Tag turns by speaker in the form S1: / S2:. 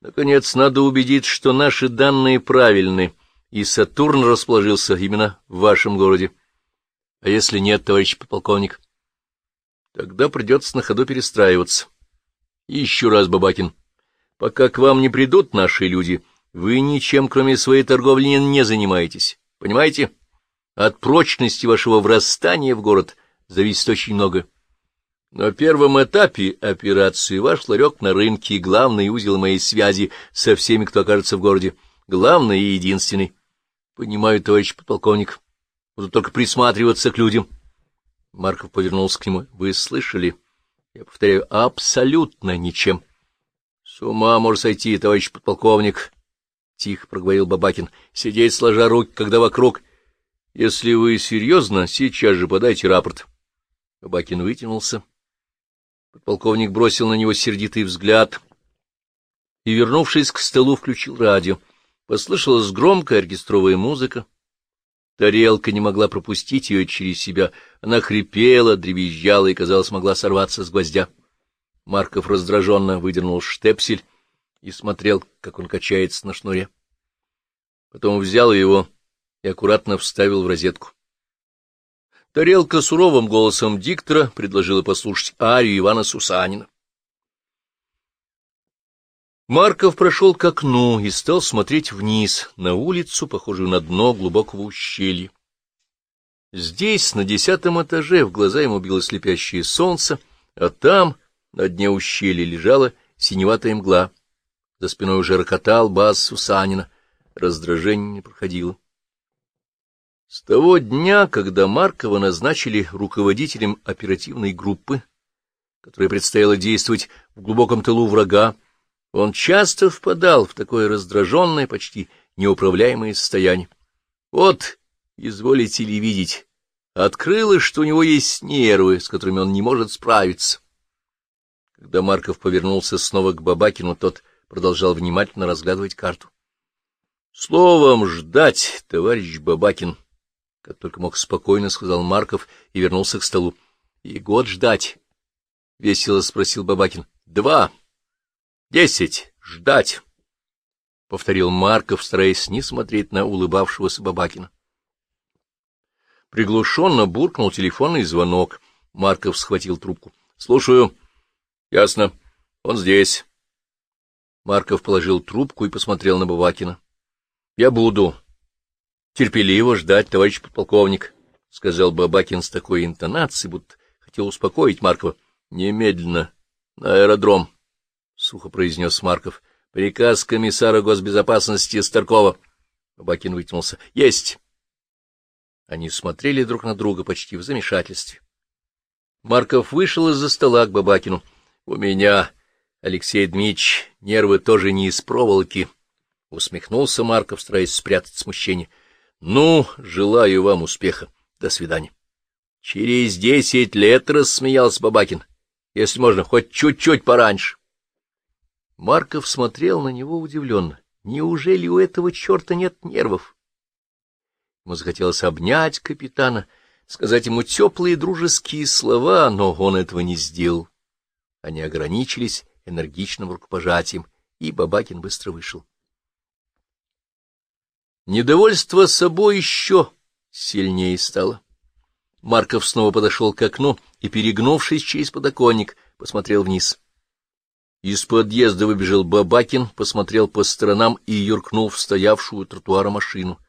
S1: Наконец, надо убедить, что наши данные правильны, и Сатурн расположился именно в вашем городе. А если нет, товарищ подполковник? Тогда придется на ходу перестраиваться. И еще раз, Бабакин, пока к вам не придут наши люди, вы ничем, кроме своей торговли, не занимаетесь. Понимаете? От прочности вашего врастания в город зависит очень много. На первом этапе операции ваш ларек на рынке — главный узел моей связи со всеми, кто окажется в городе. Главный и единственный. Понимаю, товарищ подполковник. Буду только присматриваться к людям. Марков повернулся к нему. — Вы слышали? Я повторяю, абсолютно ничем. — С ума может сойти, товарищ подполковник, — тихо проговорил Бабакин. — Сидеть сложа руки, когда вокруг... — Если вы серьезно, сейчас же подайте рапорт. Бабакин вытянулся. Подполковник бросил на него сердитый взгляд и, вернувшись к столу, включил радио. Послышалась громкая оркестровая музыка. Тарелка не могла пропустить ее через себя. Она хрипела, дребезжала и, казалось, могла сорваться с гвоздя. Марков раздраженно выдернул штепсель и смотрел, как он качается на шнуре. Потом взял его и аккуратно вставил в розетку. Тарелка суровым голосом диктора предложила послушать арию Ивана Сусанина. Марков прошел к окну и стал смотреть вниз, на улицу, похожую на дно глубокого ущелья. Здесь, на десятом этаже, в глаза ему било слепящее солнце, а там, на дне ущелья, лежала синеватая мгла. За спиной уже рокотал бас Сусанина. Раздражение не проходило. С того дня, когда Маркова назначили руководителем оперативной группы, которая предстояло действовать в глубоком тылу врага, он часто впадал в такое раздраженное, почти неуправляемое состояние. Вот, изволите ли видеть, открылось, что у него есть нервы, с которыми он не может справиться. Когда Марков повернулся снова к Бабакину, тот продолжал внимательно разглядывать карту. — Словом, ждать, товарищ Бабакин, — как только мог спокойно, — сказал Марков и вернулся к столу. — И год ждать? — весело спросил Бабакин. — Два. Десять. Ждать. — повторил Марков, стараясь не смотреть на улыбавшегося Бабакина. Приглушенно буркнул телефонный звонок. Марков схватил трубку. — Слушаю. — Ясно. Он здесь. Марков положил трубку и посмотрел на Бабакина. — Я буду. — Терпеливо ждать, товарищ подполковник, — сказал Бабакин с такой интонацией, будто хотел успокоить Маркова. — Немедленно. На аэродром. —— сухо произнес Марков. — Приказ комиссара госбезопасности Старкова. Бабакин вытянулся. — Есть. Они смотрели друг на друга почти в замешательстве. Марков вышел из-за стола к Бабакину. — У меня, Алексей Дмитриевич, нервы тоже не из проволоки. Усмехнулся Марков, стараясь спрятать смущение. — Ну, желаю вам успеха. До свидания. — Через десять лет рассмеялся Бабакин. — Если можно, хоть чуть-чуть пораньше. Марков смотрел на него удивленно. Неужели у этого черта нет нервов? Ему захотелось обнять капитана, сказать ему теплые дружеские слова, но он этого не сделал. Они ограничились энергичным рукопожатием, и Бабакин быстро вышел. Недовольство собой еще сильнее стало. Марков снова подошел к окну и, перегнувшись через подоконник, посмотрел вниз. Из подъезда выбежал Бабакин, посмотрел по сторонам и юркнул в стоявшую тротуара машину.